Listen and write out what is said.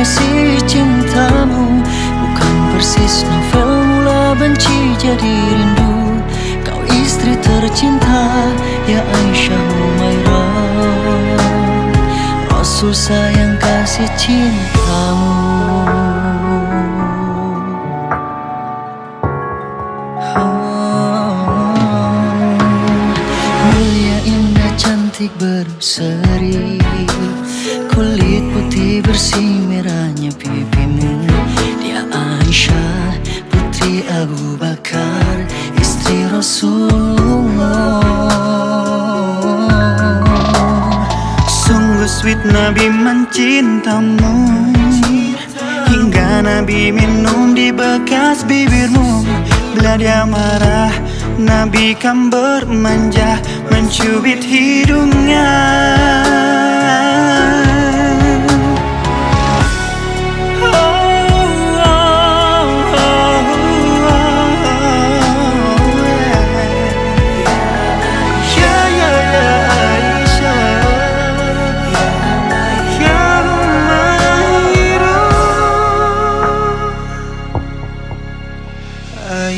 kasih cintamu. Bukan persis novel mula benci jadi rindu. Kau istri tercinta, ya Aisyah Humairah Rasul sayang kasih cintamu. Cantik berseri sweet Nabi mencintamu. Hingga Nabi minum di bekas bibirmu. Bila dia marah Nabi kan bermanja Mencubit hidungnya